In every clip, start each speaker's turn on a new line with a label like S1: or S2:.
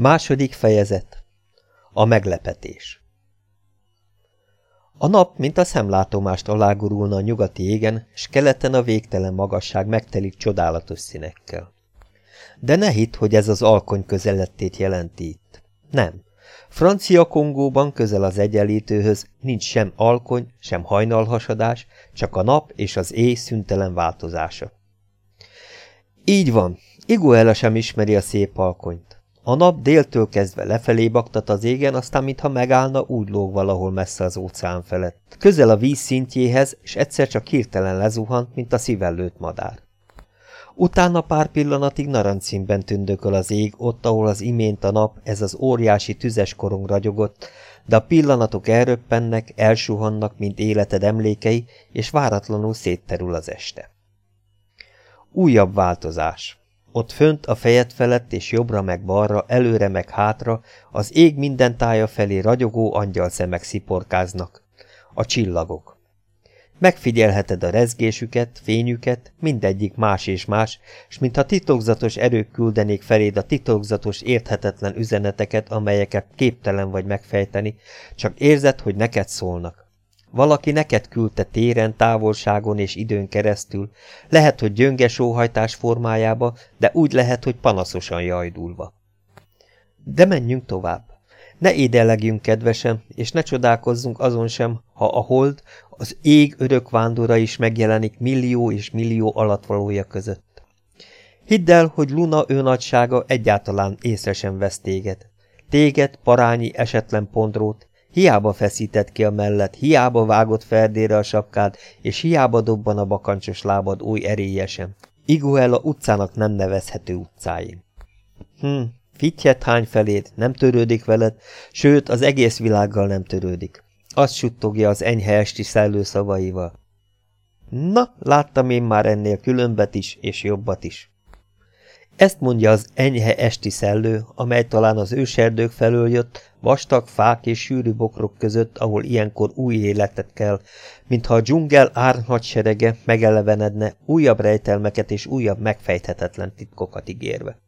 S1: Második fejezet A meglepetés A nap, mint a szemlátomást alágurulna a nyugati égen, s keleten a végtelen magasság megtelik csodálatos színekkel. De ne hidd, hogy ez az alkony közelettét jelenti itt. Nem. Francia Kongóban közel az egyenlítőhöz nincs sem alkony, sem hajnalhasadás, csak a nap és az éj szüntelen változása. Így van, Iguela sem ismeri a szép alkonyt. A nap déltől kezdve lefelé baktat az égen, aztán mintha megállna, úgy lóg valahol messze az óceán felett. Közel a víz szintjéhez, és egyszer csak hirtelen lezuhant, mint a szívellőtt madár. Utána pár pillanatig narancszínben tündököl az ég, ott, ahol az imént a nap, ez az óriási tüzes korong ragyogott, de a pillanatok elröppennek, elsuhannak, mint életed emlékei, és váratlanul szétterül az este. Újabb változás. Ott fönt a fejed felett és jobbra meg balra, előre meg hátra, az ég minden tája felé ragyogó angyal szemek sziporkáznak. A csillagok. Megfigyelheted a rezgésüket, fényüket, mindegyik más és más, s mintha titokzatos erők küldenék feléd a titokzatos, érthetetlen üzeneteket, amelyeket képtelen vagy megfejteni, csak érzed, hogy neked szólnak. Valaki neked küldte téren, távolságon és időn keresztül, lehet, hogy gyönge sóhajtás formájába, de úgy lehet, hogy panaszosan jajdulva. De menjünk tovább. Ne édelegjünk kedvesem, és ne csodálkozzunk azon sem, ha a hold, az ég örök vándora is megjelenik millió és millió alatvalója között. Hidd el, hogy Luna ő nagysága egyáltalán észre sem vesz téged. Téged, parányi esetlen pondrót, Hiába feszített ki a mellett, hiába vágott ferdére a sapkád, és hiába dobban a bakancsos lábad új erélyesen. Iguela utcának nem nevezhető utcáin. Hm, fittyet hány feléd, nem törődik veled, sőt, az egész világgal nem törődik. Azt suttogja az enyhe esti szellő szavaival. Na, láttam én már ennél különbet is, és jobbat is. Ezt mondja az enyhe esti szellő, amely talán az őserdők felől jött, vastag fák és sűrű bokrok között, ahol ilyenkor új életet kell, mintha a dzsungel árnhadserege megelevenedne, újabb rejtelmeket és újabb megfejthetetlen titkokat ígérve.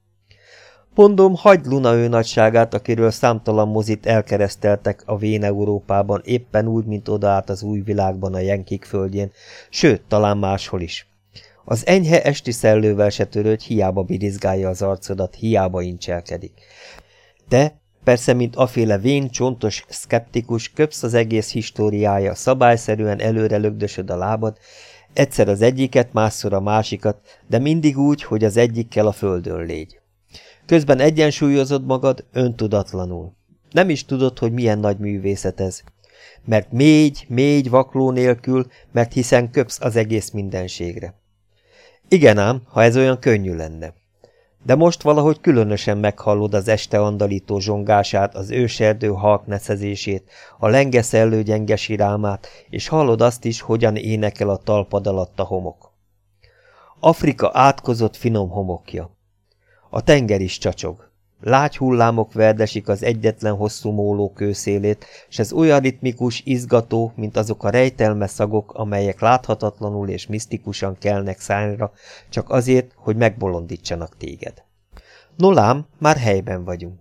S1: Mondom, hagyd Luna ő nagyságát, akiről számtalan mozit elkereszteltek a vén Európában, éppen úgy, mint odaállt az új világban a Jenkik földjén, sőt, talán máshol is. Az enyhe esti szellővel se törődj, hiába birizgálja az arcodat, hiába incselkedik. Te, persze, mint aféle vén, csontos, szkeptikus, köpsz az egész históriája, szabályszerűen előre lögdösöd a lábad, egyszer az egyiket, másszor a másikat, de mindig úgy, hogy az egyikkel a földön légy. Közben egyensúlyozod magad öntudatlanul. Nem is tudod, hogy milyen nagy művészet ez. Mert mégy, mégy vakló nélkül, mert hiszen köpsz az egész mindenségre. Igen ám, ha ez olyan könnyű lenne. De most valahogy különösen meghallod az este andalító zsongását, az őserdő halk neszezését, a lengeszellő gyenge sirámát, és hallod azt is, hogyan énekel a talpad alatt a homok. Afrika átkozott finom homokja. A tenger is csacsog. Lágy hullámok verdesik az egyetlen hosszú móló kőszélét, s ez olyan ritmikus, izgató, mint azok a rejtelme szagok, amelyek láthatatlanul és misztikusan kelnek szányra, csak azért, hogy megbolondítsanak téged. Nolám, már helyben vagyunk.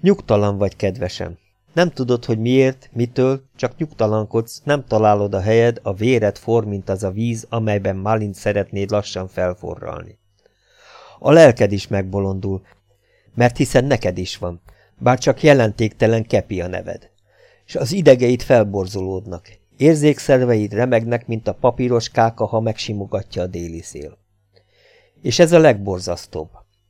S1: Nyugtalan vagy, kedvesem. Nem tudod, hogy miért, mitől, csak nyugtalankodsz, nem találod a helyed, a véred for, mint az a víz, amelyben Malint szeretnéd lassan felforralni. A lelked is megbolondul, mert hiszen neked is van, bár csak jelentéktelen kepi a neved. És az idegeid felborzolódnak, érzékszerveid remegnek, mint a papíros káka, ha megsimogatja a déli szél. És ez a legborzasztóbb.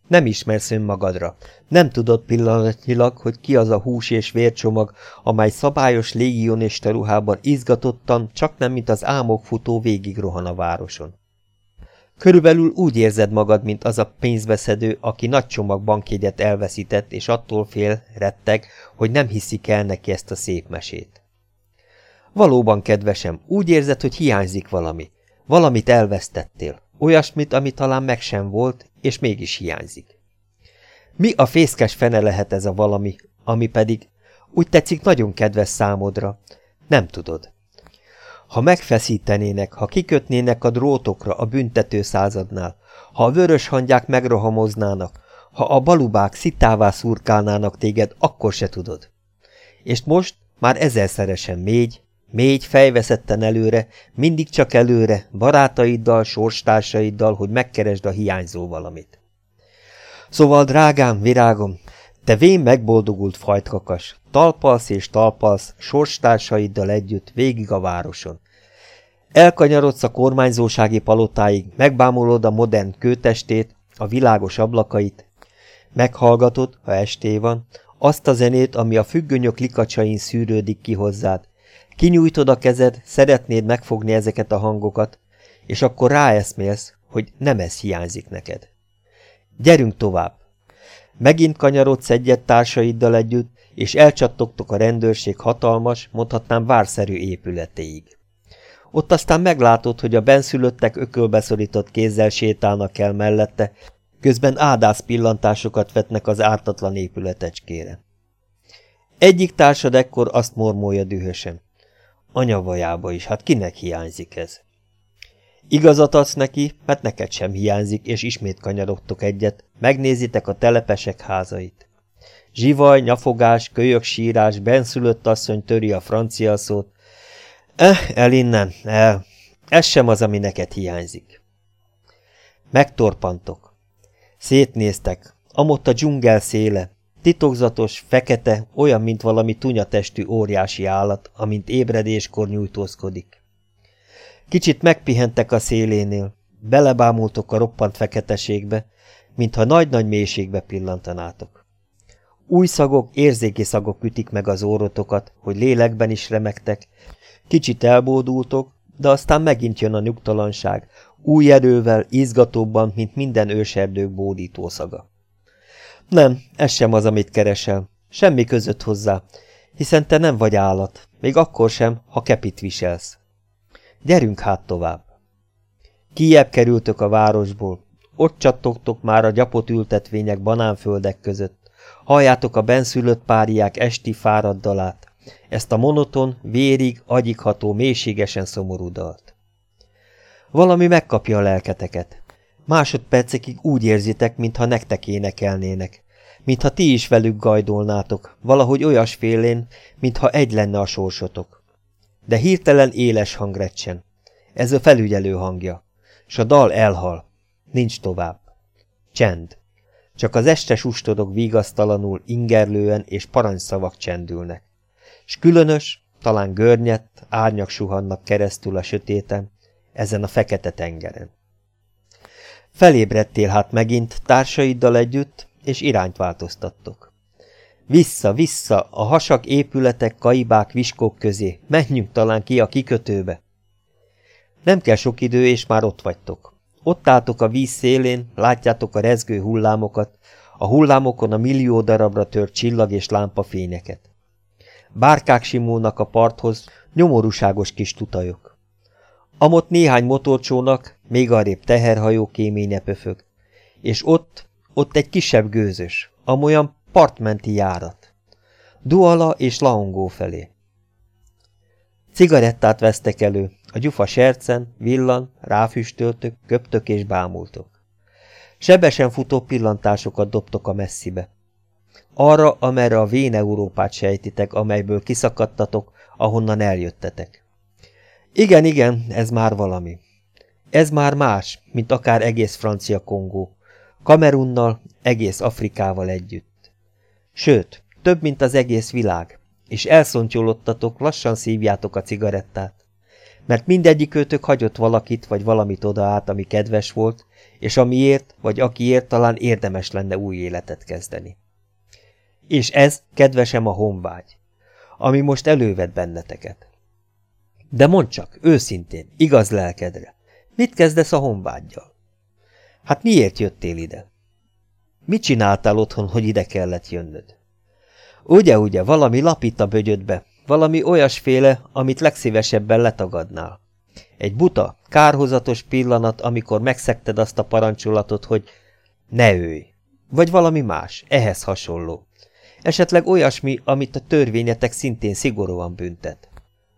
S1: Nem ismersz önmagadra. Nem tudod pillanatnyilag, hogy ki az a hús és vércsomag, amely szabályos légionista ruhában izgatottan, csak nem mint az álmok futó végig a városon. Körülbelül úgy érzed magad, mint az a pénzbeszedő, aki nagy csomag bankjegyet elveszített, és attól fél, retteg, hogy nem hiszik el neki ezt a szép mesét. Valóban, kedvesem, úgy érzed, hogy hiányzik valami. Valamit elvesztettél. Olyasmit, ami talán meg sem volt, és mégis hiányzik. Mi a fészkes fene lehet ez a valami, ami pedig úgy tetszik nagyon kedves számodra? Nem tudod. Ha megfeszítenének, ha kikötnének a drótokra a büntető századnál, ha a vörös hangyák megrohamoznának, Ha a balubák szitává szurkálnának téged, akkor se tudod. És most már ezerszeresen mégy, mégy fejveszetten előre, mindig csak előre, barátaiddal, sorstársaiddal, hogy megkeresd a hiányzó valamit. Szóval, drágám, virágom, te vén megboldogult fajtkakas, talpalsz és talpalsz, sorstársaiddal együtt végig a városon. Elkanyarodsz a kormányzósági palotáig, megbámulod a modern kőtestét, a világos ablakait, meghallgatod, ha esté van, azt a zenét, ami a függönyök likacsain szűrődik ki hozzád. Kinyújtod a kezed, szeretnéd megfogni ezeket a hangokat, és akkor ráeszmélsz, hogy nem ez hiányzik neked. Gyerünk tovább! Megint kanyarodsz egyet társaiddal együtt, és elcsattogtok a rendőrség hatalmas, mondhatnám várszerű épületéig. Ott aztán meglátod, hogy a benszülöttek ökölbeszorított kézzel sétálnak el mellette, közben ádász pillantásokat vetnek az ártatlan épületecskére. Egyik társad ekkor azt mormolja dühösen. Anyavajába is, hát kinek hiányzik ez? Igazat adsz neki, mert neked sem hiányzik, és ismét kanyarogtok egyet, megnézitek a telepesek házait. Zsivaj, nyafogás, kölyök sírás, benszülött asszony töri a francia szót. Eh, el innen, el. Ez sem az, ami neked hiányzik. Megtorpantok. Szétnéztek. Amott a dzsungel széle. Titokzatos, fekete, olyan, mint valami tunyatestű óriási állat, amint ébredéskor nyújtózkodik. Kicsit megpihentek a szélénél, belebámultok a roppant feketeségbe, mintha nagy-nagy mélységbe pillantanátok. Új szagok, érzéki szagok ütik meg az órotokat, hogy lélekben is remektek, kicsit elbódultok, de aztán megint jön a nyugtalanság, új erővel, izgatóbban, mint minden őserdők bódító szaga. Nem, ez sem az, amit keresel. Semmi között hozzá, hiszen te nem vagy állat, még akkor sem, ha kepit viselsz. Gyerünk hát tovább. Kiebb kerültök a városból, ott csattogtok már a gyapot ültetvények banánföldek között, halljátok a benszülött páriák esti fáradt dalát, ezt a monoton, vérig, agyigható, mélységesen szomorú dalt. Valami megkapja a lelketeket. Másodpercekig úgy érzitek, mintha nektek énekelnének, mintha ti is velük gajdolnátok, valahogy olyasfélén, mintha egy lenne a sorsotok. De hirtelen éles hang recsen. Ez a felügyelő hangja. S a dal elhal. Nincs tovább. Csend. Csak az estes ustodok vigasztalanul, ingerlően és parancsszavak csendülnek. S különös, talán görnyett, árnyak suhannak keresztül a sötéten, ezen a fekete tengeren. Felébredtél hát megint társaiddal együtt, és irányt változtattok. Vissza, vissza, a hasak épületek, kaibák, viskók közé, menjünk talán ki a kikötőbe. Nem kell sok idő, és már ott vagytok. Ott álltok a víz szélén, látjátok a rezgő hullámokat, a hullámokon a millió darabra tört csillag és lámpafényeket. Bárkák simulnak a parthoz, nyomorúságos kis tutajok. Amott néhány motorcsónak, még arrébb teherhajó kéménye pöfög. És ott, ott egy kisebb gőzös, amolyan partmenti járat. Duala és Laongó felé. Cigarettát vesztek elő, a gyufa sercen, villan, ráfüstöltök, köptök és bámultok. Sebesen futó pillantásokat dobtok a messzibe. Arra, amerre a vén Európát sejtitek, amelyből kiszakadtatok, ahonnan eljöttetek. Igen, igen, ez már valami. Ez már más, mint akár egész francia Kongó. Kamerunnal, egész Afrikával együtt. Sőt, több, mint az egész világ, és elszontyolodtatok, lassan szívjátok a cigarettát. Mert mindegyik őtök hagyott valakit vagy valamit oda át, ami kedves volt, és amiért, vagy akiért talán érdemes lenne új életet kezdeni. És ez, kedvesem, a honvágy, ami most elővet benneteket. De mondd csak, őszintén, igaz lelkedre, mit kezdesz a honvágyjal? Hát miért jöttél ide? Mit csináltál otthon, hogy ide kellett jönnöd? Ugye, ugye, valami lapít a bögyödbe, valami olyasféle, amit legszívesebben letagadnál. Egy buta, kárhozatos pillanat, amikor megszekted azt a parancsolatot, hogy ne őj. Vagy valami más, ehhez hasonló. Esetleg olyasmi, amit a törvényetek szintén szigorúan büntet.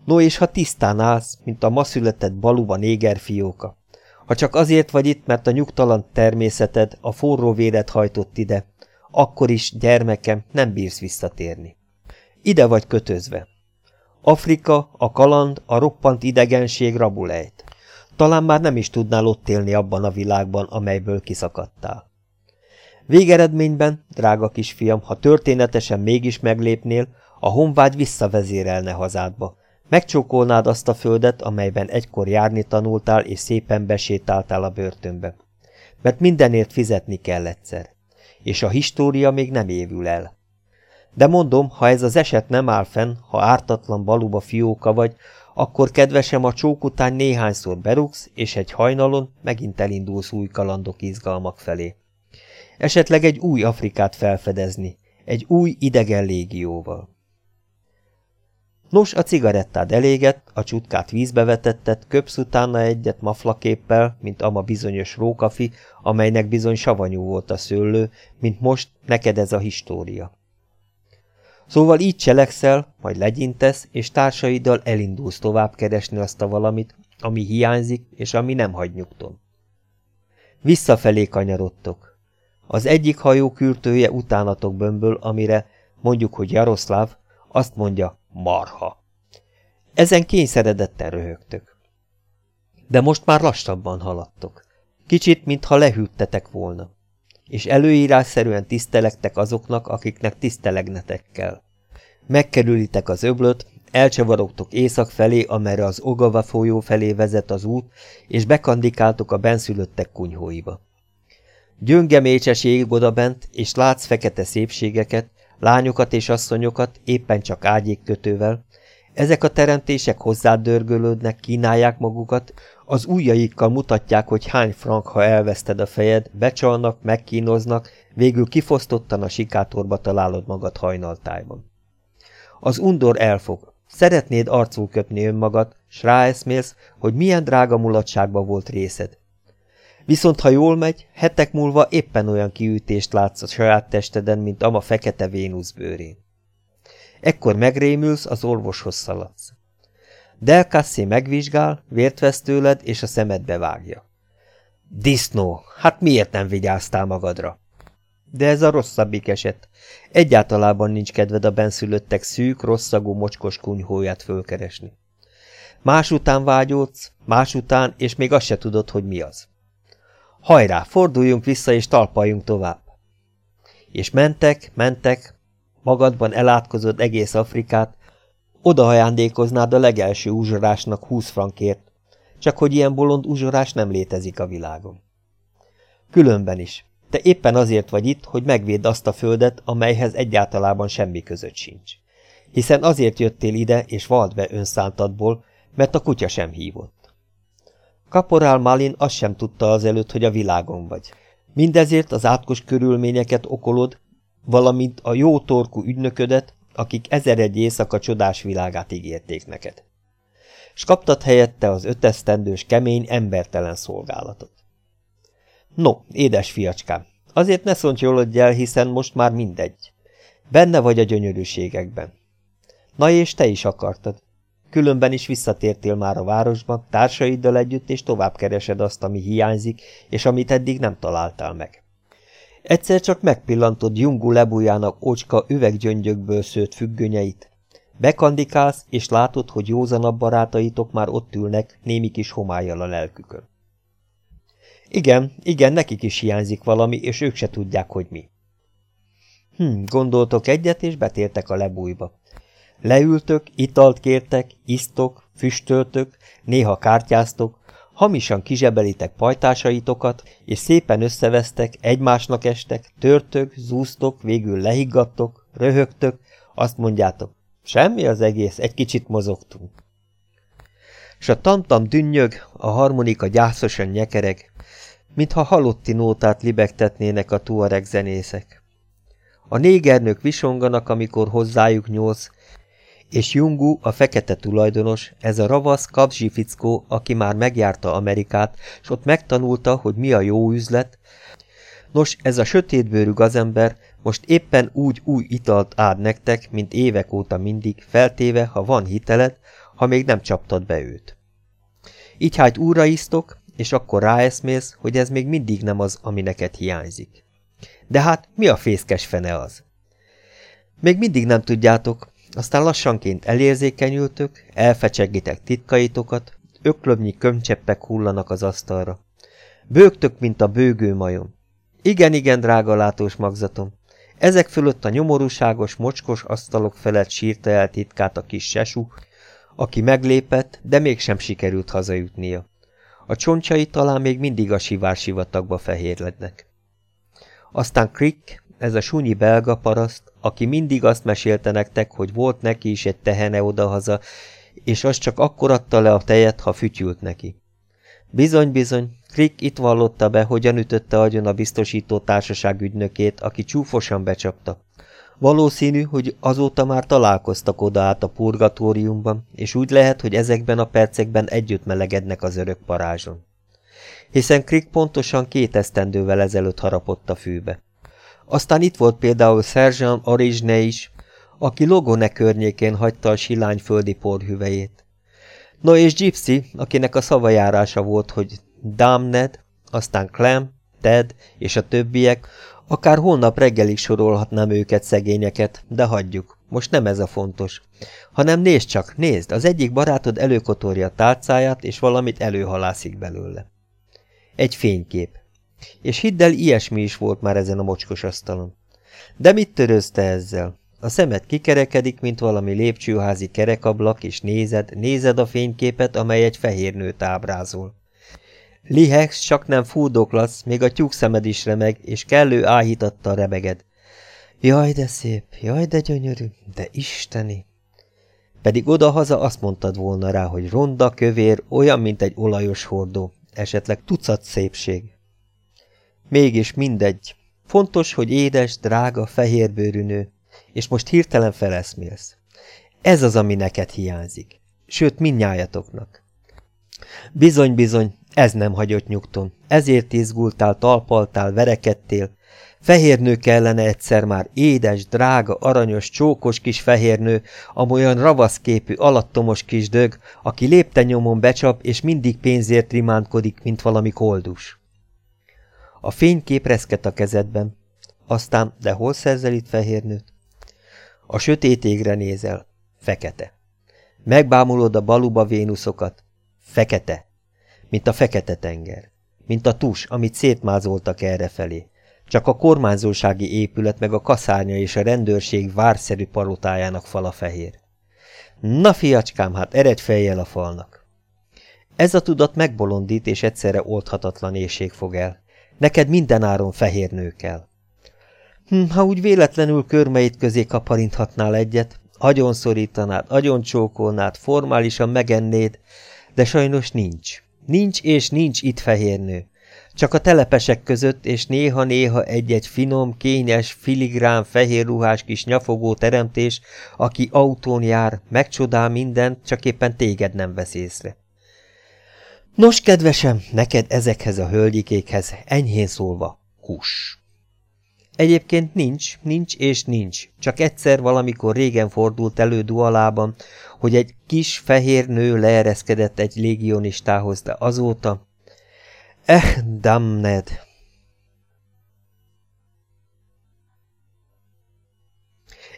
S1: No és ha tisztán állsz, mint a ma született baluba négerfióka, Ha csak azért vagy itt, mert a nyugtalan természeted a forró véret hajtott ide, akkor is, gyermekem, nem bírsz visszatérni. Ide vagy kötözve. Afrika, a kaland, a roppant idegenség rabulejt. Talán már nem is tudnál ott élni abban a világban, amelyből kiszakadtál. Végeredményben, drága kisfiam, ha történetesen mégis meglépnél, a honvágy visszavezérelne hazádba. Megcsókolnád azt a földet, amelyben egykor járni tanultál, és szépen besétáltál a börtönbe. Mert mindenért fizetni kell egyszer. És a história még nem évül el. De mondom, ha ez az eset nem áll fenn, ha ártatlan baluba fióka vagy, akkor kedvesem a csók után néhányszor berúgsz, és egy hajnalon megint elindulsz új kalandok izgalmak felé. Esetleg egy új Afrikát felfedezni, egy új idegen légióval. Nos, a cigarettád elégett, a csutkát vízbe vetetted, köpsz utána egyet maflaképpel, mint ama bizonyos rókafi, amelynek bizony savanyú volt a szőlő, mint most neked ez a história. Szóval így cselekszel, majd legyintesz, és társaiddal elindulsz tovább keresni azt a valamit, ami hiányzik, és ami nem hagy nyugton. Visszafelé kanyarodtok. Az egyik hajó kürtője utánatok bömböl, amire, mondjuk, hogy Jaroszláv, azt mondja, marha. Ezen kényszeredetten röhögtök. De most már lassabban haladtok. Kicsit, mintha lehűttetek volna. És előírásszerűen tisztelektek azoknak, akiknek tisztelegnetek kell. Megkerülitek az öblöt, elcsavarogtok észak felé, amerre az Ogava folyó felé vezet az út, és bekandikáltok a benszülöttek kunyhóiba. Gyönge mécses ég odabent, és látsz fekete szépségeket, lányokat és asszonyokat éppen csak ágyékkötővel. Ezek a teremtések hozzádörgölődnek, kínálják magukat, az ujjaikkal mutatják, hogy hány frank, ha elveszted a fejed, becsalnak, megkínoznak, végül kifosztottan a sikátorba találod magad hajnaltájban. Az undor elfog. Szeretnéd arcul köpni önmagad, s ráeszmélsz, hogy milyen drága mulatságba volt részed. Viszont ha jól megy, hetek múlva éppen olyan kiütést látsz a saját testeden, mint ama fekete Vénusz bőrén. Ekkor megrémülsz, az orvoshoz szaladsz. Del Cassé megvizsgál, vért vesz tőled, és a szemedbe vágja. Disznó, hát miért nem vigyáztál magadra? De ez a rosszabbik eset. Egyáltalában nincs kedved a benszülöttek szűk, rosszagú, mocskos kunyhóját fölkeresni. Más után vágyódsz, más és még azt se tudod, hogy mi az. Hajrá, forduljunk vissza, és talpaljunk tovább. És mentek, mentek, magadban elátkozod egész Afrikát, oda ajándékoznád a legelső uzsorásnak húsz frankért, csak hogy ilyen bolond uzsorás nem létezik a világon. Különben is, te éppen azért vagy itt, hogy megvédd azt a földet, amelyhez egyáltalában semmi között sincs. Hiszen azért jöttél ide, és vald be önszántadból, mert a kutya sem hívott. Kaporál Malin azt sem tudta azelőtt, hogy a világon vagy. Mindezért az átkos körülményeket okolod, valamint a jó torkú ügynöködet, akik ezer egy éjszaka csodás világát ígérték neked. S kaptad helyette az ötesztendős kemény, embertelen szolgálatot. No, édes fiacskám, azért ne szontyolodj el, hiszen most már mindegy. Benne vagy a gyönyörűségekben. Na és te is akartad. Különben is visszatértél már a városba, társaiddal együtt, és tovább keresed azt, ami hiányzik, és amit eddig nem találtál meg. Egyszer csak megpillantod Jungu lebújának ócska üveggyöngyökből szőtt függönyeit. Bekandikálsz, és látod, hogy józanabb barátaitok már ott ülnek, némi kis homályjal a lelkükön. Igen, igen, nekik is hiányzik valami, és ők se tudják, hogy mi. Hm, gondoltok egyet, és betértek a lebújba. Leültök, italt kértek, isztok, füstöltök, néha kártyáztok, hamisan kizsebelitek pajtásaitokat, és szépen összevesztek, egymásnak estek, törtök, zúztok, végül lehiggadtok, röhögtök, azt mondjátok, semmi az egész, egy kicsit mozogtunk. S a tamtam dünnyög, a harmonika gyászosan nyekereg, mintha halotti nótát libegtetnének a tuareg zenészek. A négernők visonganak, amikor hozzájuk nyolc, és Jungu, a fekete tulajdonos, ez a ravasz kapzsi fickó, aki már megjárta Amerikát, s ott megtanulta, hogy mi a jó üzlet, nos, ez a sötétbőrű gazember most éppen úgy új italt ád nektek, mint évek óta mindig, feltéve, ha van hiteled, ha még nem csaptad be őt. Így hát újra isztok, és akkor ráeszmélsz, hogy ez még mindig nem az, ami neked hiányzik. De hát mi a fészkes fene az? Még mindig nem tudjátok, aztán lassanként elérzékenyültök, elfecsegitek titkaitokat, öklömnyi kömcseppek hullanak az asztalra. Bőgtök, mint a bőgő majom. Igen, igen, drága látós magzatom. Ezek fölött a nyomorúságos, mocskos asztalok felett sírta el titkát a kis sesú, aki meglépett, de mégsem sikerült hazajutnia. A csoncsai talán még mindig a sivársivatagba fehérlednek. Aztán Crick, ez a sunyi belga paraszt, aki mindig azt mesélte nektek, hogy volt neki is egy tehene odahaza, és az csak akkor adta le a tejet, ha fütyült neki. Bizony-bizony, Crick itt vallotta be, hogyan ütötte agyon a biztosító társaság ügynökét, aki csúfosan becsapta. Valószínű, hogy azóta már találkoztak oda át a purgatóriumban, és úgy lehet, hogy ezekben a percekben együtt melegednek az örök parázson. Hiszen Crick pontosan két esztendővel ezelőtt harapott a fűbe. Aztán itt volt például Sergeant Origine is, aki Logone környékén hagyta a silány földi porhüvejét. No és Gypsy, akinek a szavajárása volt, hogy Damned, aztán Clem, Ted és a többiek, akár holnap reggelig sorolhatnám őket szegényeket, de hagyjuk, most nem ez a fontos. Hanem nézd csak, nézd, az egyik barátod előkotorja a tálcáját, és valamit előhalászik belőle. Egy fénykép. És hidd el, ilyesmi is volt már ezen a mocskos asztalon. De mit törözte ezzel? A szemed kikerekedik, mint valami lépcsőházi kerekablak, és nézed, nézed a fényképet, amely egy fehér nőt ábrázol. Lihex csak nem fúdoklasz, még a tyúk szemed is remeg, és kellő áhítattal rebeged. Jaj, de szép, jaj, de gyönyörű, de isteni! Pedig odahaza azt mondtad volna rá, hogy ronda, kövér, olyan, mint egy olajos hordó, esetleg tucat szépség. Mégis mindegy. Fontos, hogy édes, drága, fehérbőrű nő, és most hirtelen feleszmélsz. Ez az, ami neked hiányzik. Sőt, mindnyájatoknak. Bizony-bizony, ez nem hagyott nyugton. Ezért izgultál, talpaltál, verekedtél. Fehérnő kellene egyszer már, édes, drága, aranyos, csókos kis fehérnő, amolyan ravaszképű, alattomos kis dög, aki lépte nyomon becsap, és mindig pénzért rimánkodik, mint valami koldus. A fénykép reszket a kezedben. Aztán, de hol szerzel itt fehérnőt? A sötét égre nézel. Fekete. Megbámulod a baluba vénuszokat. Fekete. Mint a fekete tenger. Mint a tus, amit szétmázoltak errefelé. Csak a kormányzósági épület meg a kaszárnya és a rendőrség várszerű parotájának fala fehér. Na fiacskám, hát eredj fejjel a falnak. Ez a tudat megbolondít, és egyszerre oldhatatlan éjség fog el. Neked mindenáron fehér nő kell. Hm, ha úgy véletlenül körmeit közé kaparinthatnál egyet, agyon szorítanád, agyon csókolnád, formálisan megennéd, de sajnos nincs. Nincs és nincs itt fehérnő. Csak a telepesek között, és néha-néha egy-egy finom, kényes, filigrán, fehér ruhás kis nyafogó teremtés, aki autón jár, megcsodál mindent, csak éppen téged nem vesz észre. Nos, kedvesem, neked ezekhez a hölgyikékhez, enyhén szólva, kus. Egyébként nincs, nincs és nincs, csak egyszer valamikor régen fordult elő dualában, hogy egy kis fehér nő leereszkedett egy légionistához, de azóta... Eh, damned!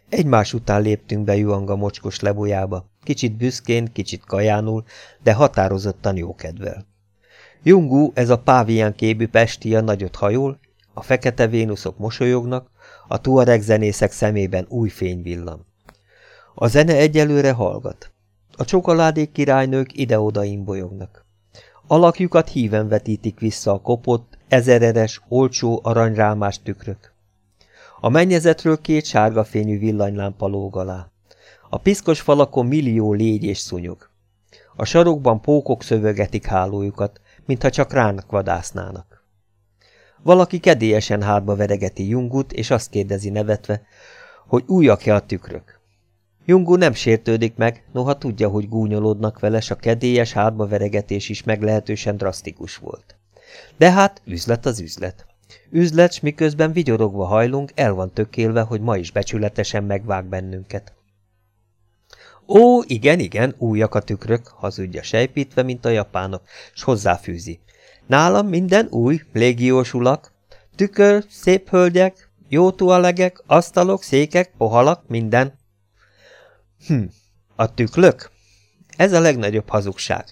S1: Egymás után léptünk be Juanga mocskos lebújába, kicsit büszkén, kicsit kajánul, de határozottan jókedvel. Jungu, ez a pávián képű pestia nagyot hajol, a fekete vénuszok mosolyognak, a tuareg zenészek szemében új fény villan. A zene egyelőre hallgat. A csokoládék királynők ide-oda imbolyognak. Alakjukat híven vetítik vissza a kopott, ezereres, olcsó aranyrámás tükrök. A mennyezetről két sárga fényű villanylámpa lóg alá. A piszkos falakon millió légy és szúnyog. A sarokban pókok szövögetik hálójukat, mintha csak ránk vadásznának. Valaki kedélyesen hátba veregeti Jungut, és azt kérdezi nevetve, hogy újak-e a tükrök. Jungu nem sértődik meg, noha tudja, hogy gúnyolódnak vele, s a kedélyes hátba veregetés is meglehetősen drasztikus volt. De hát üzlet az üzlet. Üzlet, s miközben vigyorogva hajlunk, el van tökélve, hogy ma is becsületesen megvág bennünket. Ó, igen, igen, újak a tükrök, hazudja sejpítve, mint a japánok, s hozzáfűzi. Nálam minden új, légiós ulak, tükör, szép hölgyek, jó tualegek, asztalok, székek, pohalak, minden. Hm, a tüklök? Ez a legnagyobb hazugság.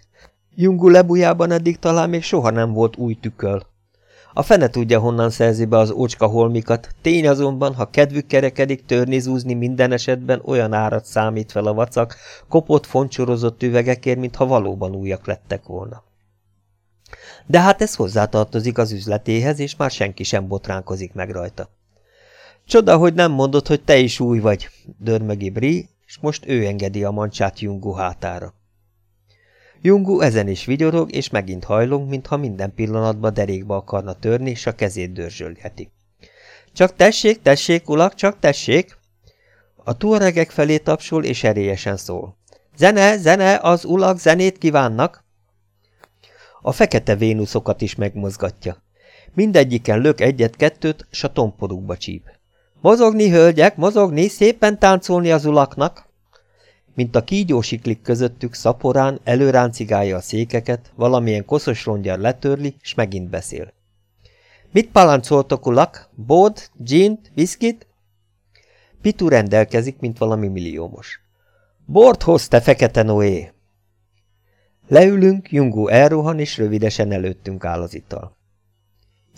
S1: Jungu lebujában eddig talán még soha nem volt új tüköl. A fene tudja, honnan szerzi be az ócska holmikat, tény azonban, ha kedvük kerekedik törni-zúzni minden esetben olyan árat számít fel a vacak, kopott, foncsorozott üvegekért, mintha valóban újak lettek volna. De hát ez hozzátartozik az üzletéhez, és már senki sem botránkozik meg rajta. Csoda, hogy nem mondod, hogy te is új vagy, dörmögi Bri, és most ő engedi a mancsát Jungu hátára. Jungu ezen is vigyorog, és megint hajlong, mintha minden pillanatban derékba akarna törni, és a kezét dörzsölgeti. Csak tessék, tessék, ulak, csak tessék! A tuaregek felé tapsol, és erélyesen szól. Zene, zene, az ulak zenét kívánnak! A fekete vénuszokat is megmozgatja. Mindegyiken lök egyet-kettőt, s a tomporukba csíp. Mozogni, hölgyek, mozogni, szépen táncolni az ulaknak! Mint a kígyósiklik közöttük szaporán előráncigálja a székeket, valamilyen koszos rongyar letörli, és megint beszél. Mit palancoltok, ulak? Bód, gint, viszkit? Pitu rendelkezik, mint valami milliómos. Bort hoz, te fekete Noé! Leülünk, Jungu elrohan, és rövidesen előttünk áll az ital.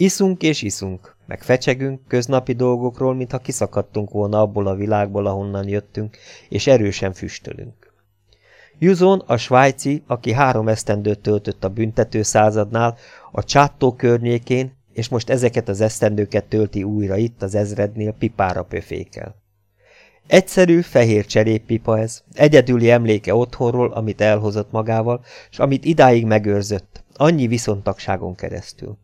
S1: Iszunk és iszunk, meg fecsegünk köznapi dolgokról, mintha kiszakadtunk volna abból a világból, ahonnan jöttünk, és erősen füstölünk. Juzon, a svájci, aki három esztendőt töltött a büntető századnál, a csáttó környékén, és most ezeket az esztendőket tölti újra itt az ezrednél pipára pöfékel. Egyszerű, fehér cseréppipa ez, egyedüli emléke otthonról, amit elhozott magával, és amit idáig megőrzött, annyi viszontagságon keresztül.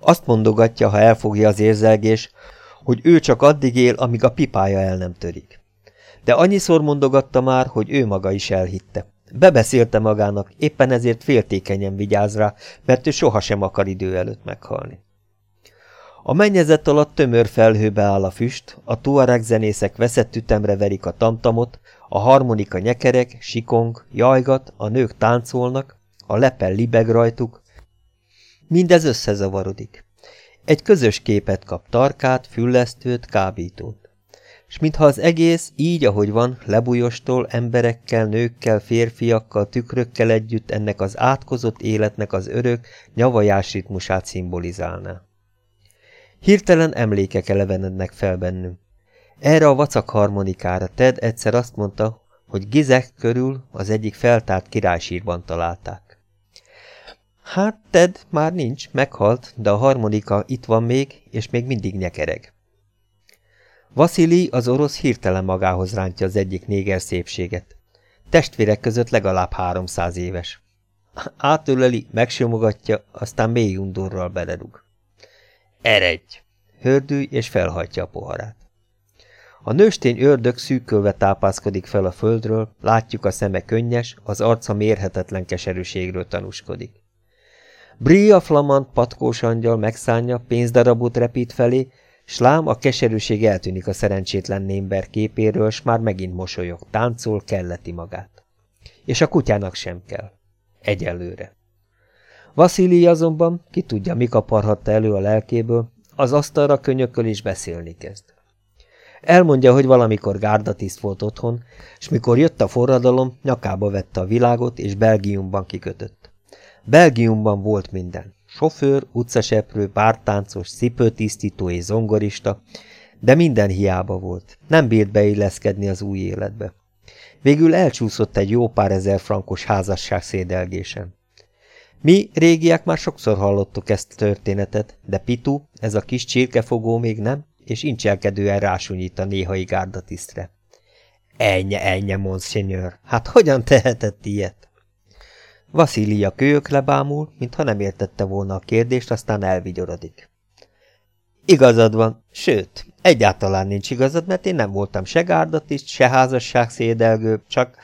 S1: Azt mondogatja, ha elfogja az érzelgés, hogy ő csak addig él, amíg a pipája el nem törik. De annyiszor mondogatta már, hogy ő maga is elhitte. Bebeszélte magának, éppen ezért féltékenyen vigyáz rá, mert ő sohasem akar idő előtt meghalni. A mennyezet alatt tömör felhőbe áll a füst, a tuareg zenészek veszett ütemre verik a tamtamot, a harmonika nyekerek, sikong, jajgat, a nők táncolnak, a lepel libeg rajtuk, Mindez összezavarodik. Egy közös képet kap tarkát, füllesztőt, kábítót. És mintha az egész, így ahogy van, lebujostól, emberekkel, nőkkel, férfiakkal, tükrökkel együtt ennek az átkozott életnek az örök, nyavajás ritmusát szimbolizálná. Hirtelen emlékek elevenednek fel bennünk. Erre a vacak harmonikára Ted egyszer azt mondta, hogy Gizek körül az egyik feltárt királysírban találták. Hát, Ted már nincs, meghalt, de a harmonika itt van még, és még mindig nyekereg. Vasili az orosz hirtelen magához rántja az egyik néger szépséget. Testvérek között legalább háromszáz éves. Átöleli, megsimogatja, aztán mély undorral belerug. Eredj! Hördülj, és felhajtja a poharát. A nőstény ördög szűkölve tápászkodik fel a földről, látjuk a szeme könnyes, az arca mérhetetlen keserűségről tanúskodik. Bria flamant patkós angyal megszállja, pénzdarabot repít felé, s lám a keserűség eltűnik a szerencsétlen némber képéről, s már megint mosolyog, táncol, kelleti magát. És a kutyának sem kell. Egyelőre. Vasili azonban, ki tudja, mi kaparhatta elő a lelkéből, az asztalra könyököl és beszélni kezd. Elmondja, hogy valamikor gárdatiszt volt otthon, és mikor jött a forradalom, nyakába vette a világot, és Belgiumban kikötött. Belgiumban volt minden. Sofőr, utcaseprő, bártáncos, szipőtisztító és zongorista, de minden hiába volt. Nem bírt beilleszkedni az új életbe. Végül elcsúszott egy jó pár ezer frankos házasság szédelgésen. Mi, régiek, már sokszor hallottuk ezt a történetet, de Pitu, ez a kis csirkefogó még nem, és incselkedően rásúnyít a néhai gárdatisztre. Ennyi, ennyi, monseigneur, hát hogyan tehetett ilyet? Vaszília kölyökre bámul, mintha nem értette volna a kérdést, aztán elvigyorodik. Igazad van, sőt, egyáltalán nincs igazad, mert én nem voltam se gárdatiszt, se házasság szédelgő, csak,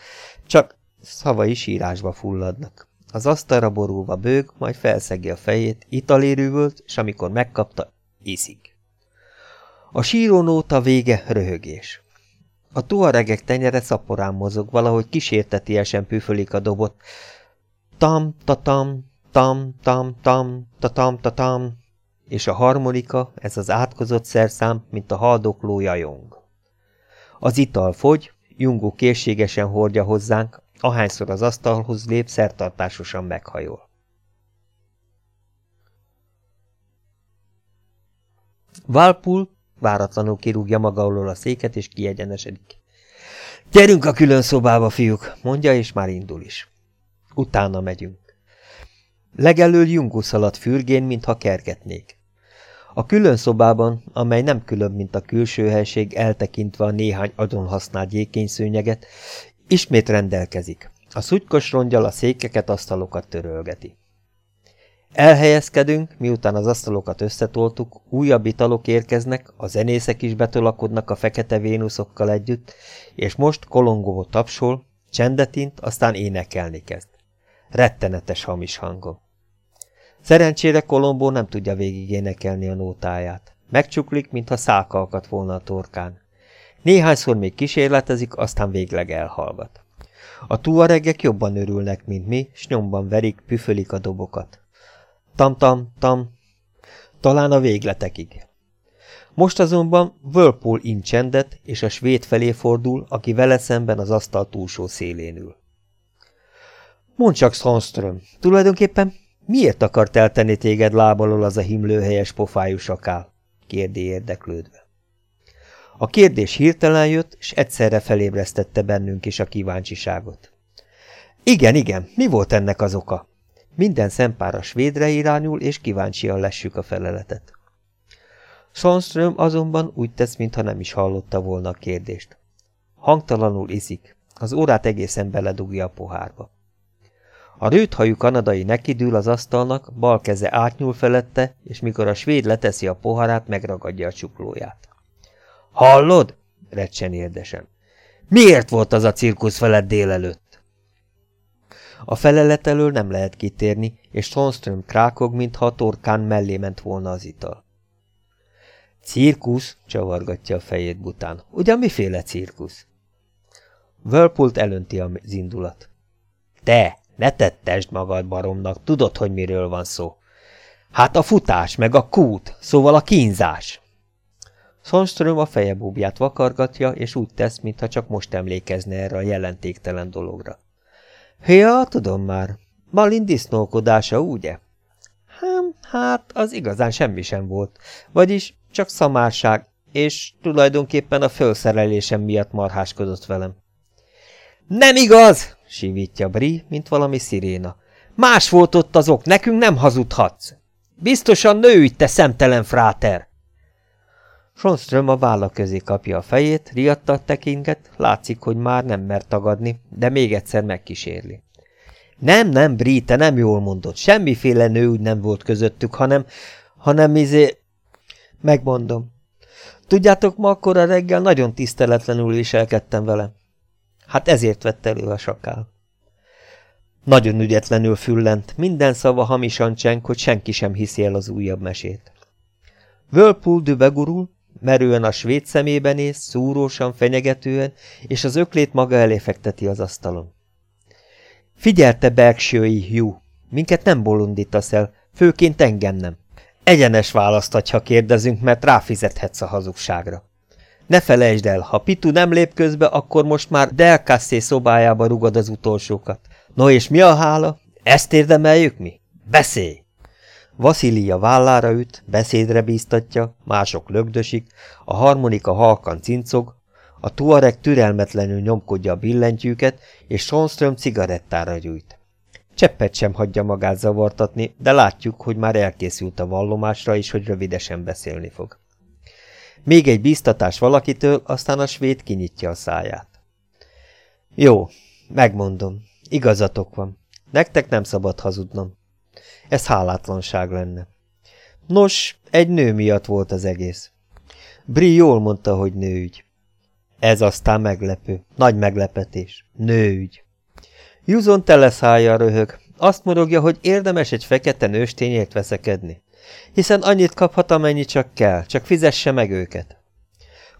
S1: csak szavai sírásba fulladnak. Az asztalra borulva bőg, majd felszegi a fejét, italérűvölt, és amikor megkapta, iszik. A sírónóta vége röhögés. A tuaregek tenyere szaporán mozog, valahogy kísértetiesen püfölik a dobot, Tam, tatam, tam, tam, tam, ta tam, ta tam, és a harmonika, ez az átkozott szerszám, mint a haldokló jajong. Az ital fogy, Jungó készségesen hordja hozzánk, ahányszor az asztalhoz lép, szertartásosan meghajol. Válpul váratlanul kirúgja maga alól a széket, és kiegyenesedik. Gyerünk a külön szobába, fiúk, mondja, és már indul is. Utána megyünk. Legelől Jungusz alatt fürgén, mintha kergetnék. A külön szobában, amely nem különb, mint a külső helység, eltekintve a néhány adon használt jékényszőnyeget, ismét rendelkezik. A szutykos rongyal a székeket, asztalokat törölgeti. Elhelyezkedünk, miután az asztalokat összetoltuk, újabb italok érkeznek, a zenészek is betolakodnak a fekete vénuszokkal együtt, és most kolongó tapsol, csendetint, aztán énekelni kezd. Rettenetes hamis hangom. Szerencsére Kolombó nem tudja végig énekelni a nótáját. Megcsuklik, mintha szálkalkat volna a torkán. Néhányszor még kísérletezik, aztán végleg elhallgat. A tuaregek jobban örülnek, mint mi, s nyomban verik, püfölik a dobokat. Tam-tam, tam, talán a végletekig. Most azonban Whirlpool incsendet, és a svéd felé fordul, aki vele szemben az asztal túlsó szélén ül. Mondd csak, Sandström, tulajdonképpen miért akart eltenni téged lábalól az a himlőhelyes pofájú sakál? kérdi érdeklődve. A kérdés hirtelen jött, és egyszerre felébresztette bennünk is a kíváncsiságot. Igen, igen, mi volt ennek az oka? Minden szempár a svédre irányul, és kíváncsian lessük a feleletet. Sandström azonban úgy tesz, mintha nem is hallotta volna a kérdést. Hangtalanul iszik, az órát egészen beledugja a pohárba. A rőthajú kanadai nekidül az asztalnak, bal keze átnyúl felette, és mikor a svéd leteszi a poharát, megragadja a csuklóját. Hallod? recsen érdesen. Miért volt az a cirkusz felett délelőtt? A felelet elől nem lehet kitérni, és Sonström krákog, mintha a torkán mellé ment volna az ital. Cirkusz, csavargatja a fejét bután. Ugyan miféle cirkusz? Whirlpult elönti az indulat. Te, ne tettesd magad baromnak, tudod, hogy miről van szó. Hát a futás, meg a kút, szóval a kínzás. Sonström a fejebúbját vakargatja, és úgy tesz, mintha csak most emlékezne erre a jelentéktelen dologra. Ja, tudom már. Malin disznókodása, ugye? Hát, hát, az igazán semmi sem volt. Vagyis csak szamárság, és tulajdonképpen a fölszerelésem miatt marháskodott velem. Nem igaz! Sívítja Bri, mint valami sziréna. Más volt ott az ok, nekünk nem hazudhatsz. Biztosan nő te szemtelen fráter! Sonström a válla közé kapja a fejét, riadtat tekinget, látszik, hogy már nem mer tagadni, de még egyszer megkísérli. Nem, nem, Bri, te nem jól mondod, semmiféle nő úgy nem volt közöttük, hanem, hanem izé... Megmondom. Tudjátok, ma akkor a reggel nagyon tiszteletlenül viselkedtem vele. Hát ezért vett elő a sakál. Nagyon ügyetlenül füllent, minden szava hamisan cseng, hogy senki sem hiszi el az újabb mesét. Whirlpool dübegurul, merően a svéd szemébe néz, szúrósan, fenyegetően, és az öklét maga elé fekteti az asztalon. Figyelte Berkshire Hugh, minket nem bolondítasz el, főként engem nem. Egyenes választ ha kérdezünk, mert ráfizethetsz a hazugságra. Ne felejtsd el, ha Pitu nem lép közbe, akkor most már Del Cassé szobájába rugod az utolsókat. No és mi a hála? Ezt érdemeljük mi? Beszélj! Vasilia vállára üt, beszédre bíztatja, mások lögdösik, a harmonika halkan cincog, a tuareg türelmetlenül nyomkodja a billentyűket, és Sonström cigarettára gyújt. Cseppet sem hagyja magát zavartatni, de látjuk, hogy már elkészült a vallomásra is, hogy rövidesen beszélni fog. Még egy bíztatás valakitől, aztán a svéd kinyitja a száját. Jó, megmondom, igazatok van. Nektek nem szabad hazudnom. Ez hálátlanság lenne. Nos, egy nő miatt volt az egész. Bri jól mondta, hogy nőügy. Ez aztán meglepő, nagy meglepetés. Nőügy. Juzon teleszája röhög. Azt morogja, hogy érdemes egy fekete nőstényért veszekedni. Hiszen annyit kaphat, amennyi csak kell, csak fizesse meg őket.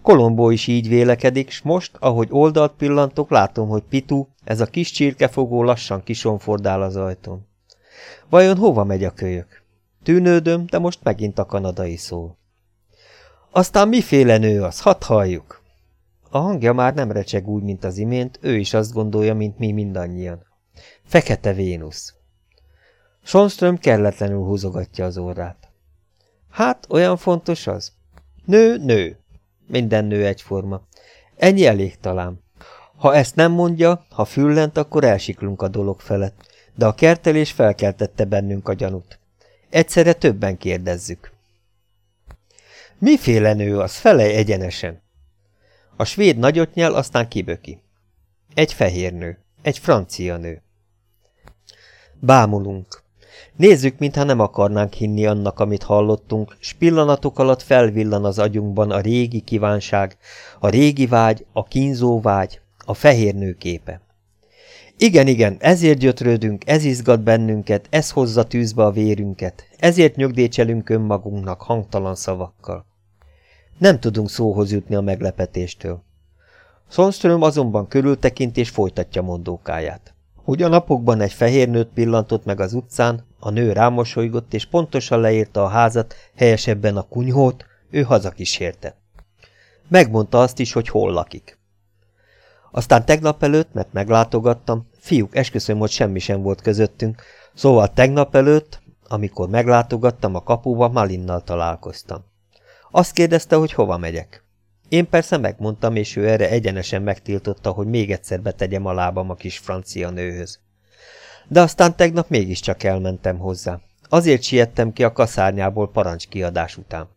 S1: Kolombó is így vélekedik, s most, ahogy oldalt pillantok, látom, hogy Pitu, ez a kis csirkefogó lassan kisonfordál az ajtón. Vajon hova megy a kölyök? Tűnődöm, de most megint a kanadai szól. Aztán miféle nő az, hadd halljuk. A hangja már nem recseg úgy, mint az imént, ő is azt gondolja, mint mi mindannyian. Fekete Vénusz. Sonström kelletlenül húzogatja az orrát. Hát, olyan fontos az? Nő, nő. Minden nő egyforma. Ennyi elég talán. Ha ezt nem mondja, ha füllent, akkor elsiklunk a dolog felett, de a kertelés felkeltette bennünk a gyanút. Egyszerre többen kérdezzük. Miféle nő az? Felej egyenesen. A svéd nagyot nyel, aztán kiböki. Egy fehér nő, egy francia nő. Bámulunk. Nézzük, mintha nem akarnánk hinni annak, amit hallottunk, s pillanatok alatt felvillan az agyunkban a régi kívánság, a régi vágy, a kínzó vágy, a fehér nő képe. Igen, igen, ezért gyötrődünk, ez izgat bennünket, ez hozza tűzbe a vérünket, ezért nyögdécselünk önmagunknak hangtalan szavakkal. Nem tudunk szóhoz jutni a meglepetéstől. Szonström azonban körültekint és folytatja mondókáját. Ugyanapokban egy fehér nőt pillantott meg az utcán, a nő rámosolygott, és pontosan leírta a házat, helyesebben a kunyhót, ő hazakísérte. Megmondta azt is, hogy hol lakik. Aztán tegnap előtt, mert meglátogattam, fiúk, esküszöm, hogy semmi sem volt közöttünk, szóval tegnap előtt, amikor meglátogattam a kapuba, Malinnal találkoztam. Azt kérdezte, hogy hova megyek. Én persze megmondtam, és ő erre egyenesen megtiltotta, hogy még egyszer betegyem a lábam a kis francia nőhöz. De aztán tegnap mégiscsak elmentem hozzá. Azért siettem ki a kaszárnyából parancskiadás után.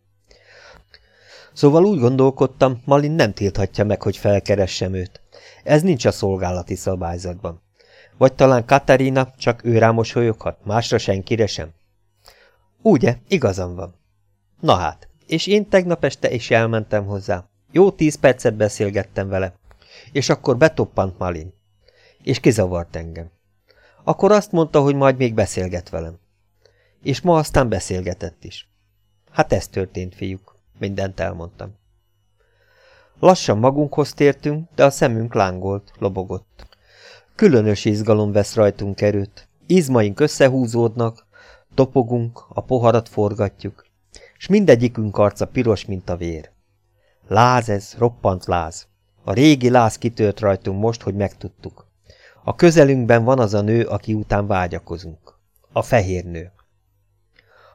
S1: Szóval úgy gondolkodtam, Malin nem tilthatja meg, hogy felkeressem őt. Ez nincs a szolgálati szabályzatban. Vagy talán Katarina, csak ő rámosolyoghat, másra senkire sem. Ugye, igazam van. Na hát, és én tegnap este is elmentem hozzá. Jó tíz percet beszélgettem vele. És akkor betoppant Malin. És kizavart engem. Akkor azt mondta, hogy majd még beszélget velem. És ma aztán beszélgetett is. Hát ez történt, fiúk. Mindent elmondtam. Lassan magunkhoz tértünk, de a szemünk lángolt, lobogott. Különös izgalom vesz rajtunk erőt. Izmaink összehúzódnak, topogunk, a poharat forgatjuk, s mindegyikünk arca piros, mint a vér. Láz ez, roppant láz. A régi láz kitört rajtunk most, hogy megtudtuk. A közelünkben van az a nő, aki után vágyakozunk. A fehér nő.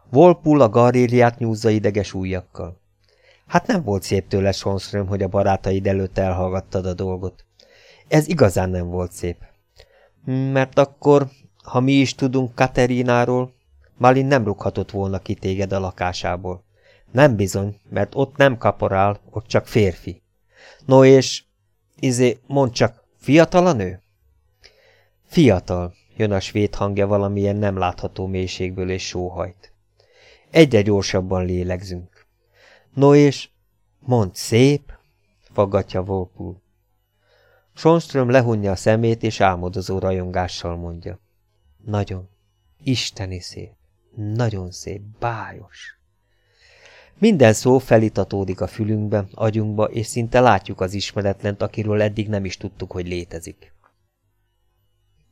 S1: Volpul a garrériát nyúzza ideges ujjakkal. Hát nem volt szép tőle, Sonström, hogy a barátaid előtt elhallgattad a dolgot. Ez igazán nem volt szép. Mert akkor, ha mi is tudunk Katerináról, Malin nem rúghatott volna ki téged a lakásából. Nem bizony, mert ott nem kaporál, ott csak férfi. No és, izé, mondd csak, fiatal a nő? Fiatal, jön a svéd hangja valamilyen nem látható mélységből és sóhajt. Egyre gyorsabban lélegzünk. No és, mondd szép, faggatja Volpul. Sonström lehunja a szemét, és álmodozó rajongással mondja. Nagyon, isteni szép, nagyon szép, bájos. Minden szó felitatódik a fülünkbe, agyunkba, és szinte látjuk az ismeretlent, akiről eddig nem is tudtuk, hogy létezik.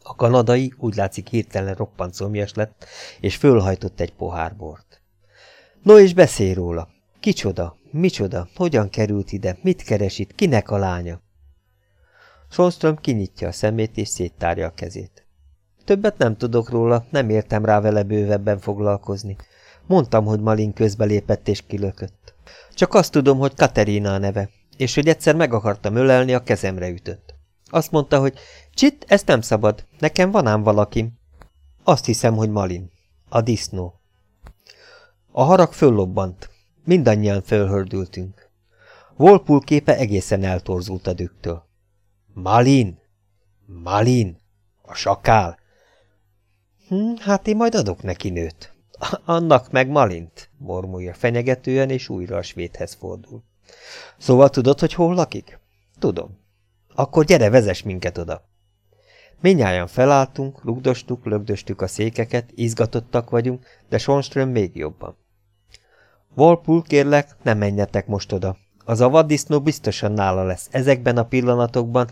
S1: A kanadai úgy látszik hirtelen roppant szomjas lett, és fölhajtott egy pohár bort. No és beszélj róla. Kicsoda? Micsoda? Hogyan került ide? Mit keres itt? Kinek a lánya? Sonström kinyitja a szemét, és széttárja a kezét. Többet nem tudok róla, nem értem rá vele bővebben foglalkozni. Mondtam, hogy Malin közbelépett és kilökött. Csak azt tudom, hogy Katerina a neve, és hogy egyszer meg akartam ölelni, a kezemre ütött. Azt mondta, hogy csit, ez nem szabad, nekem van ám valakim. Azt hiszem, hogy Malin. A disznó. A harag föllobbant. Mindannyian fölhördültünk. Volpul képe egészen eltorzult a düktől. Malin! Malin! A sakál! Hm, hát én majd adok neki nőt. Annak meg Malint, mormulja fenyegetően, és újra a svédhez fordul. Szóval tudod, hogy hol lakik? Tudom. Akkor gyere, vezess minket oda. Minnyáján felálltunk, rugdostuk, lögdöstük a székeket, izgatottak vagyunk, de Sonström még jobban. Volpul, kérlek, ne menjetek most oda. Az a vaddisznó biztosan nála lesz ezekben a pillanatokban,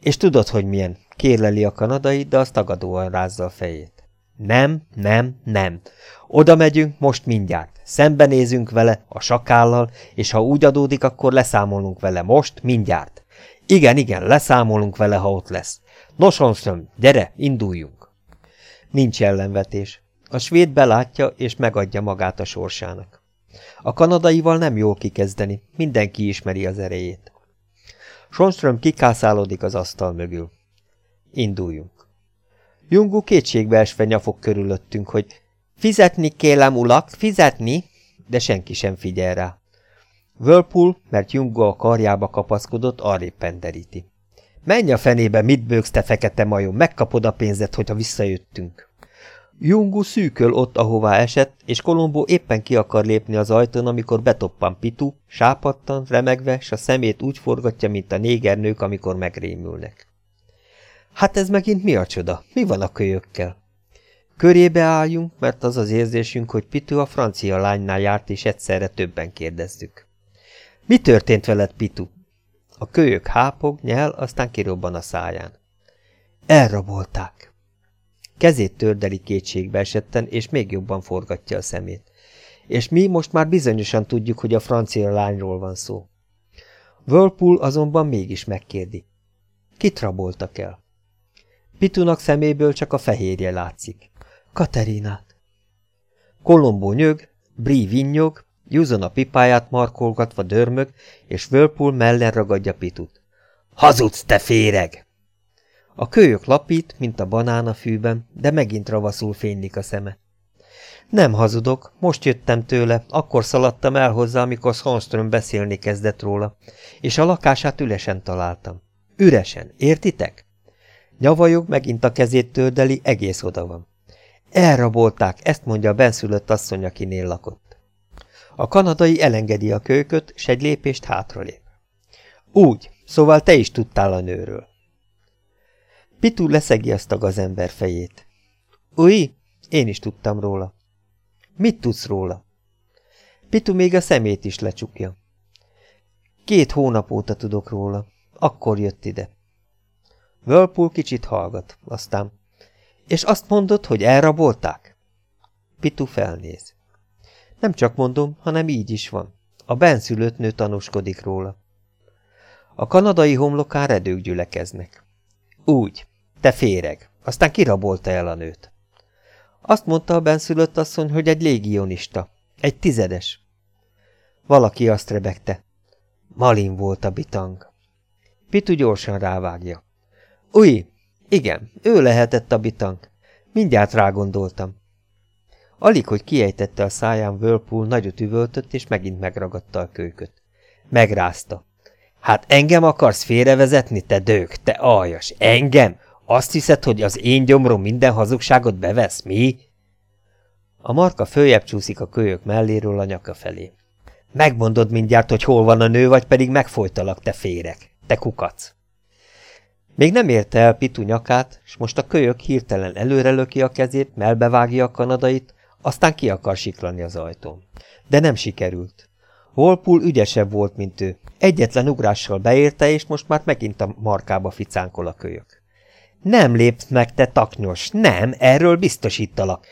S1: és tudod, hogy milyen, kérleli a kanadai, de az tagadóan rázza a fejét. Nem, nem, nem. Oda megyünk most mindjárt. Szembenézünk vele, a sakállal, és ha úgy adódik, akkor leszámolunk vele most, mindjárt. Igen, igen, leszámolunk vele, ha ott lesz. Nos, Holmström, gyere, induljunk. Nincs ellenvetés. A svéd belátja, és megadja magát a sorsának. A kanadaival nem jól kikezdeni, mindenki ismeri az erejét. Sonström kikászálódik az asztal mögül. Induljunk. Jungu kétségbe esve nyafog körülöttünk, hogy fizetni kélem, ulak, fizetni, de senki sem figyel rá. Whirlpool, mert Jungo a karjába kapaszkodott, arrébb penderíti. Menj a fenébe, mit bőgsz, te fekete majom, megkapod a pénzet, hogyha visszajöttünk. Jungu szűköl ott, ahová esett, és Kolombó éppen ki akar lépni az ajtón, amikor betoppan Pitu, sápattan, remegve, s a szemét úgy forgatja, mint a négernők, amikor megrémülnek. Hát ez megint mi a csoda? Mi van a kölyökkel? Körébe álljunk, mert az az érzésünk, hogy Pitu a francia lánynál járt, és egyszerre többen kérdezzük. Mi történt veled, Pitu? A kölyök hápog, nyel, aztán kirobban a száján. Elrabolták. Kezét tördeli kétségbe esetten, és még jobban forgatja a szemét. És mi most már bizonyosan tudjuk, hogy a francia lányról van szó. Whirlpool azonban mégis megkérdi. Kit raboltak el? Pitunak szeméből csak a fehérje látszik. Katerinát. Kolombó nyög, Bri vinnyog, Juzon a pipáját markolgatva dörmög, és Whirlpool mellen ragadja Pitut. Hazudsz, te féreg! A kölyök lapít, mint a banán a fűben, de megint ravaszul fénylik a szeme. Nem hazudok, most jöttem tőle, akkor szaladtam el hozzá, amikor Swanström beszélni kezdett róla, és a lakását üresen találtam. Üresen, értitek? Nyavajog megint a kezét tördeli, egész oda van. Elrabolták, ezt mondja a benszülött asszony, akinél lakott. A kanadai elengedi a kölyköt, s egy lépést hátralép. Úgy, szóval te is tudtál a nőről. Pitu leszegi azt a gazember fejét. Új, én is tudtam róla. Mit tudsz róla? Pitu még a szemét is lecsukja. Két hónap óta tudok róla. Akkor jött ide. Whirlpool kicsit hallgat, aztán... És azt mondod, hogy elrabolták? Pitu felnéz. Nem csak mondom, hanem így is van. A benszülött nő tanúskodik róla. A kanadai homlokán redők gyülekeznek. Úgy, te féreg, aztán kirabolta el a nőt. Azt mondta a benszülött asszony, hogy egy légionista, egy tizedes. Valaki azt rebegte. Malin volt a bitang. Pitu gyorsan rávágja. Új, igen, ő lehetett a bitang. Mindjárt rágondoltam. Alig, hogy kiejtette a száján Whirlpool, nagyot üvöltött, és megint megragadta a kölyköt. Megrázta. Hát engem akarsz félrevezetni, te dők, te aljas, engem? Azt hiszed, hogy az én gyomrom minden hazugságot bevesz, mi? A marka följebb csúszik a kölyök melléről a nyaka felé. Megmondod mindjárt, hogy hol van a nő, vagy pedig megfojtalak, te férek, te kukac. Még nem érte el Pitu nyakát, és most a kölyök hirtelen előrelöki a kezét, melbevágja a kanadait, aztán ki akar siklani az ajtón. De nem sikerült. Holpul ügyesebb volt, mint ő. Egyetlen ugrással beérte, és most már megint a markába ficánkol a kölyök. Nem lépsz meg, te taknyos, nem, erről biztosítalak.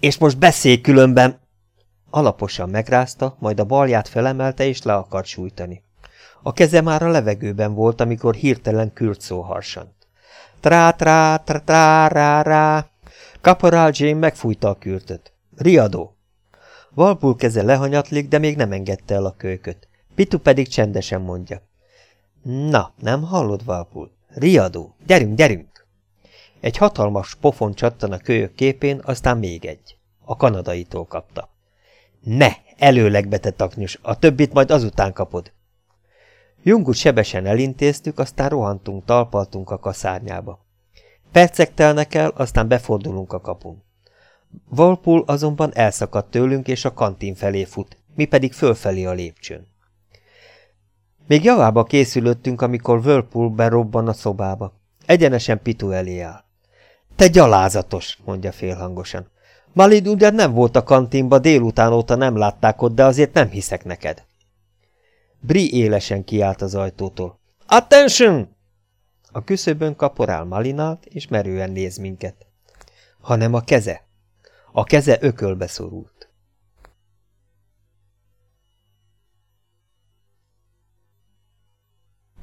S1: És most beszélj különben... Alaposan megrázta, majd a balját felemelte és le akart sújtani. A keze már a levegőben volt, amikor hirtelen kürt szó harsant. Trá, trá, trá, trá, rá, rá. Kaporal Jane megfújta a kürtöt. Riadó! Valpul keze lehanyatlik, de még nem engedte el a kölyköt. Pitu pedig csendesen mondja. Na, nem hallod, Valpul? Riadó, gyerünk, gyerünk! Egy hatalmas pofon csattan a kölyök képén, aztán még egy. A kanadaitól kapta. Ne, előleg betett aknyus, a többit majd azután kapod. Jungut sebesen elintéztük, aztán rohantunk, talpaltunk a kaszárnyába. Percek telnek el, aztán befordulunk a kapun. Valpul azonban elszakadt tőlünk, és a kantin felé fut, mi pedig fölfelé a lépcsőn. Még javába készülöttünk, amikor Whirlpool berobban a szobába. Egyenesen Pitu elé áll. Te gyalázatos, mondja félhangosan. Malid ugyan nem volt a kantinba, délután óta nem látták ott, de azért nem hiszek neked. Bri élesen kiállt az ajtótól. Attention! A küszöbön kaporál Malinát, és merően néz minket. hanem a keze. A keze ökölbe szorult.